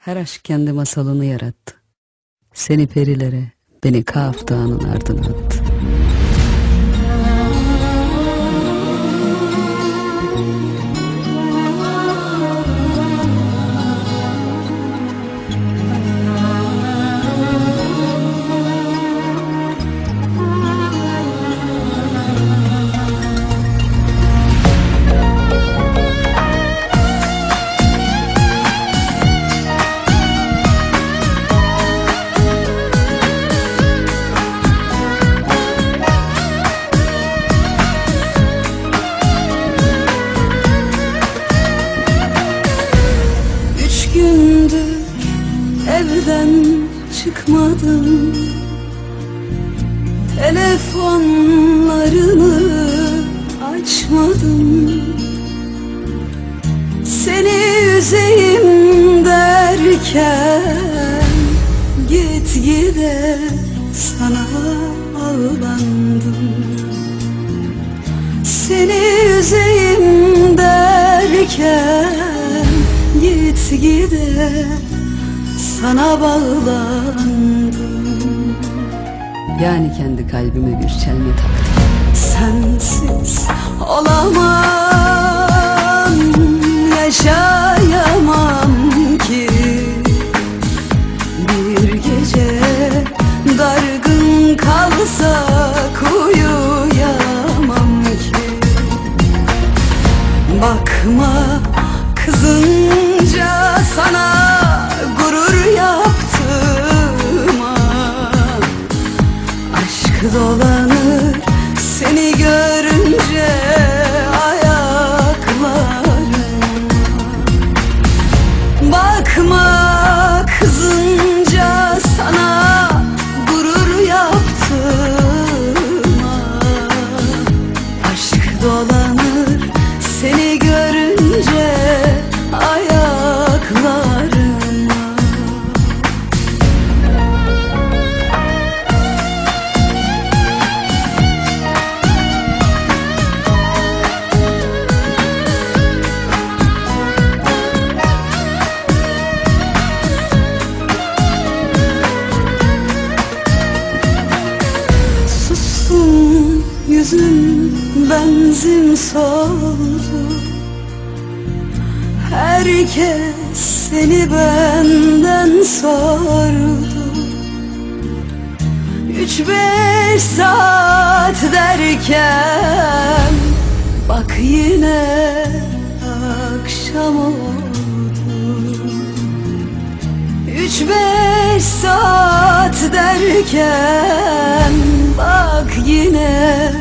Her aşk kendi masalını yarattı. Seni perilere, beni Kaf Dağı'nın ardına attı. Gündür evden çıkmadım. Telefonlarını açmadım. Seni üzeyim derken Git gide sana ağlandım Git gide sana bağlandım. Yani kendi kalbime bir çelme taktım. Sensiz olamam Yaşayamam ki. Bir gece dargın kalsak uyuyamam ki. Bakma kızınca Herkes seni benden sordu. Üç beş saat derken Bak yine akşam oldu. Üç beş saat derken Bak yine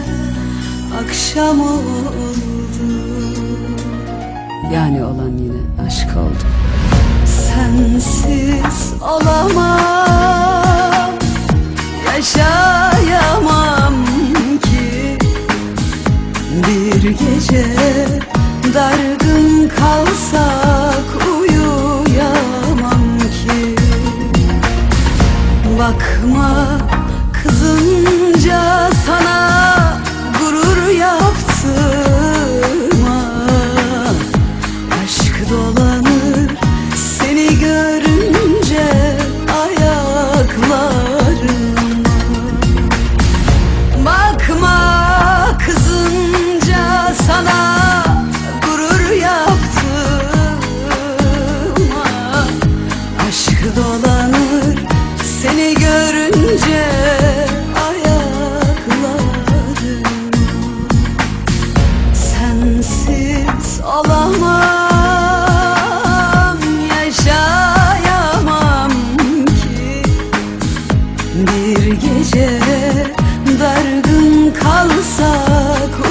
akşam oldu. Yani olan yine aşk oldu Sensiz olamam Yaşayamam ki. Bir gece dargın dolanır Seni görünce ayaklarım Sensiz olamam Yaşayamam ki. Bir gece dargın kalsak